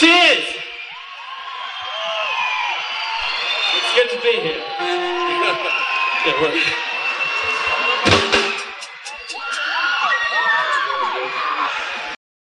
Cheers. It's good to be here. yeah, work.